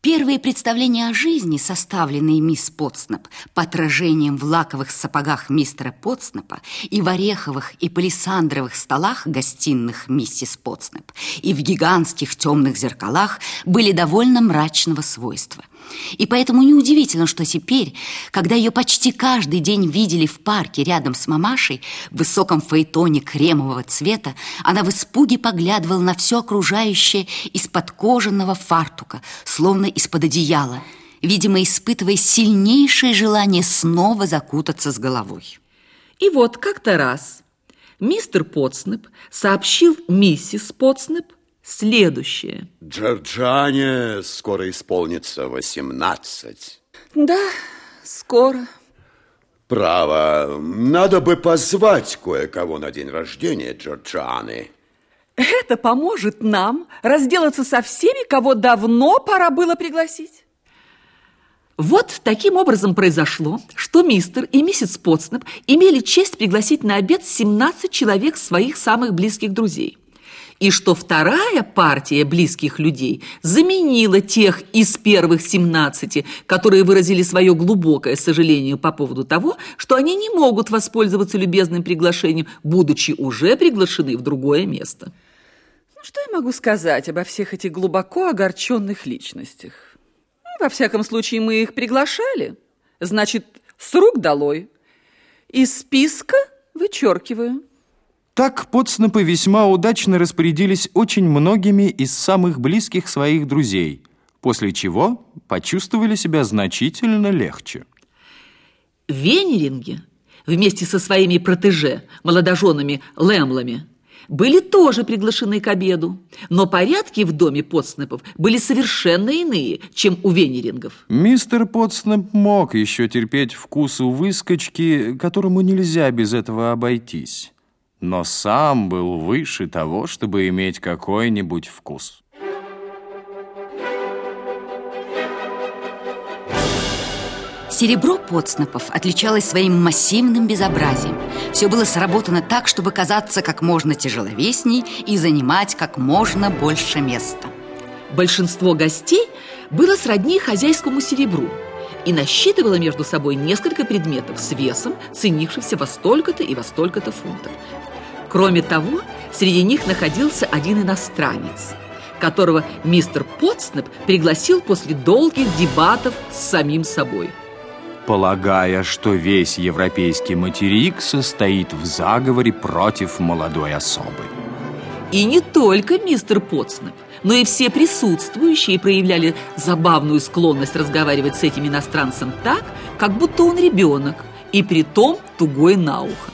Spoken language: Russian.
Первые представления о жизни, составленные мисс Потснап по отражениям в лаковых сапогах мистера Потснапа и в ореховых и палисандровых столах гостиных миссис Потснап и в гигантских темных зеркалах, были довольно мрачного свойства. И поэтому неудивительно, что теперь, когда ее почти каждый день видели в парке рядом с мамашей в высоком фаэтоне кремового цвета, она в испуге поглядывала на все окружающее из-под кожаного фартука, словно из-под одеяла, видимо, испытывая сильнейшее желание снова закутаться с головой. И вот как-то раз мистер Потснеп сообщил миссис Потснеп, следующее. Джорджане скоро исполнится 18. Да, скоро. Право, надо бы позвать кое-кого на день рождения Джорджаны. Это поможет нам разделаться со всеми, кого давно пора было пригласить. Вот таким образом произошло, что мистер и миссис Потснеп имели честь пригласить на обед 17 человек своих самых близких друзей и что вторая партия близких людей заменила тех из первых 17, которые выразили свое глубокое сожаление по поводу того, что они не могут воспользоваться любезным приглашением, будучи уже приглашены в другое место. Ну, что я могу сказать обо всех этих глубоко огорченных личностях? Ну, во всяком случае, мы их приглашали. Значит, с рук долой. Из списка вычеркиваю. Так подснопы весьма удачно распорядились очень многими из самых близких своих друзей, после чего почувствовали себя значительно легче. Венеринги вместе со своими протеже, молодоженами Лэмлами, были тоже приглашены к обеду, но порядки в доме Потснепов были совершенно иные, чем у венерингов. Мистер Потснеп мог еще терпеть вкус у выскочки, которому нельзя без этого обойтись но сам был выше того, чтобы иметь какой-нибудь вкус. Серебро подснопов отличалось своим массивным безобразием. Все было сработано так, чтобы казаться как можно тяжеловесней и занимать как можно больше места. Большинство гостей было сродни хозяйскому серебру и насчитывало между собой несколько предметов с весом, ценившихся во столько-то и во столько-то фунтов. Кроме того, среди них находился один иностранец, которого мистер Потснеп пригласил после долгих дебатов с самим собой. Полагая, что весь европейский материк состоит в заговоре против молодой особы. И не только мистер Потснеп, но и все присутствующие проявляли забавную склонность разговаривать с этим иностранцем так, как будто он ребенок, и при том тугой на ухо.